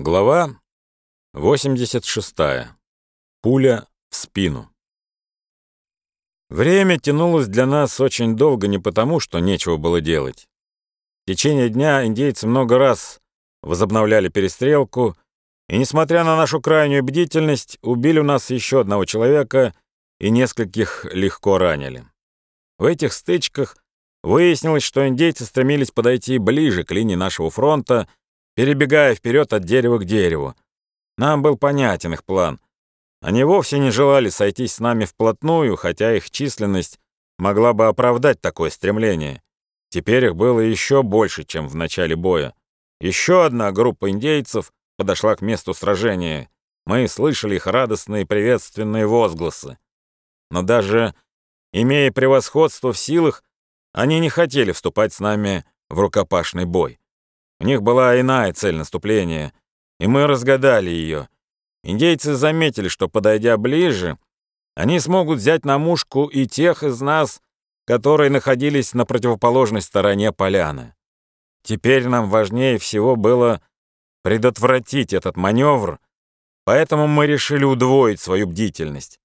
Глава 86. Пуля в спину. Время тянулось для нас очень долго не потому, что нечего было делать. В течение дня индейцы много раз возобновляли перестрелку, и, несмотря на нашу крайнюю бдительность, убили у нас еще одного человека и нескольких легко ранили. В этих стычках выяснилось, что индейцы стремились подойти ближе к линии нашего фронта, перебегая вперед от дерева к дереву. Нам был понятен их план. Они вовсе не желали сойтись с нами вплотную, хотя их численность могла бы оправдать такое стремление. Теперь их было еще больше, чем в начале боя. Еще одна группа индейцев подошла к месту сражения. Мы слышали их радостные приветственные возгласы. Но даже имея превосходство в силах, они не хотели вступать с нами в рукопашный бой. У них была иная цель наступления, и мы разгадали ее. Индейцы заметили, что, подойдя ближе, они смогут взять на мушку и тех из нас, которые находились на противоположной стороне поляны. Теперь нам важнее всего было предотвратить этот маневр, поэтому мы решили удвоить свою бдительность.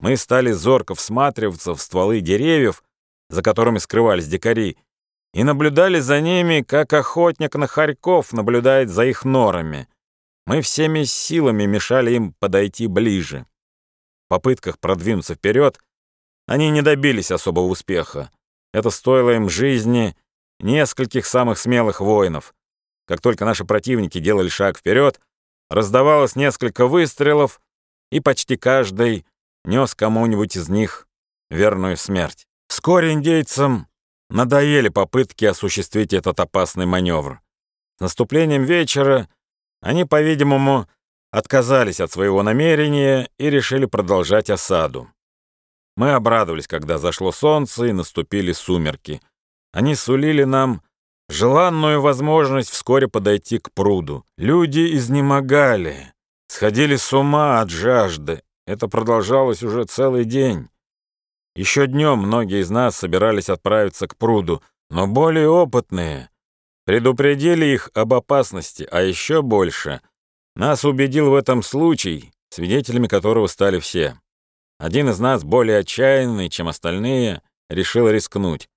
Мы стали зорко всматриваться в стволы деревьев, за которыми скрывались дикари, и наблюдали за ними, как охотник на хорьков наблюдает за их норами. Мы всеми силами мешали им подойти ближе. В попытках продвинуться вперед они не добились особого успеха. Это стоило им жизни нескольких самых смелых воинов. Как только наши противники делали шаг вперед, раздавалось несколько выстрелов, и почти каждый нес кому-нибудь из них верную смерть. Вскоре индейцам Надоели попытки осуществить этот опасный маневр. С наступлением вечера они, по-видимому, отказались от своего намерения и решили продолжать осаду. Мы обрадовались, когда зашло солнце и наступили сумерки. Они сулили нам желанную возможность вскоре подойти к пруду. Люди изнемогали, сходили с ума от жажды. Это продолжалось уже целый день. Еще днем многие из нас собирались отправиться к пруду, но более опытные предупредили их об опасности, а еще больше нас убедил в этом случай, свидетелями которого стали все. Один из нас, более отчаянный, чем остальные, решил рискнуть.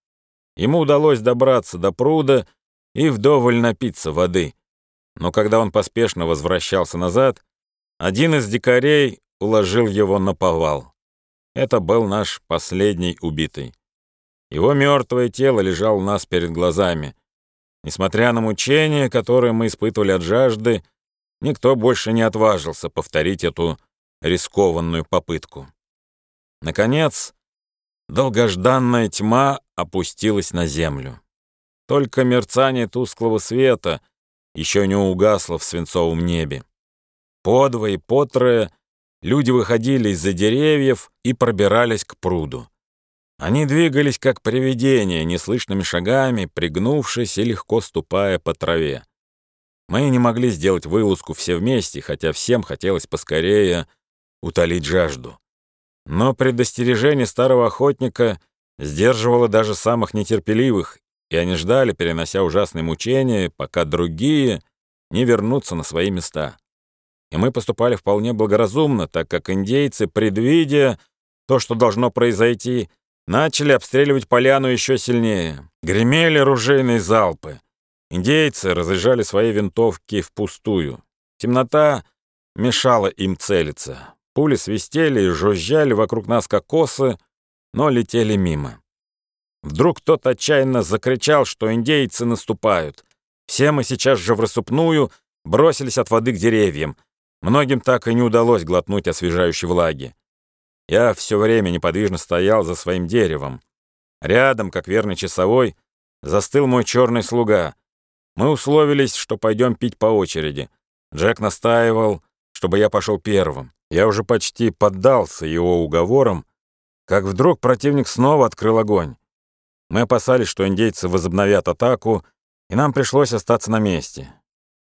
Ему удалось добраться до пруда и вдоволь напиться воды. Но когда он поспешно возвращался назад, один из дикарей уложил его на повал. Это был наш последний убитый. Его мертвое тело лежало у нас перед глазами. Несмотря на мучения, которые мы испытывали от жажды, никто больше не отважился повторить эту рискованную попытку. Наконец, долгожданная тьма опустилась на землю. Только мерцание тусклого света еще не угасло в свинцовом небе. Подвое и потрое Люди выходили из-за деревьев и пробирались к пруду. Они двигались как привидения, неслышными шагами, пригнувшись и легко ступая по траве. Мы не могли сделать вылазку все вместе, хотя всем хотелось поскорее утолить жажду. Но предостережение старого охотника сдерживало даже самых нетерпеливых, и они ждали, перенося ужасные мучения, пока другие не вернутся на свои места и мы поступали вполне благоразумно, так как индейцы, предвидя то, что должно произойти, начали обстреливать поляну еще сильнее. Гремели ружейные залпы. Индейцы разряжали свои винтовки впустую. Темнота мешала им целиться. Пули свистели и жужжали вокруг нас как косы, но летели мимо. Вдруг кто-то отчаянно закричал, что индейцы наступают. Все мы сейчас же в рассыпную бросились от воды к деревьям. Многим так и не удалось глотнуть освежающей влаги. Я все время неподвижно стоял за своим деревом. Рядом, как верный часовой, застыл мой черный слуга. Мы условились, что пойдем пить по очереди. Джек настаивал, чтобы я пошел первым. Я уже почти поддался его уговорам, как вдруг противник снова открыл огонь. Мы опасались, что индейцы возобновят атаку, и нам пришлось остаться на месте.